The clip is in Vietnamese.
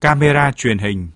Camera truyền hình.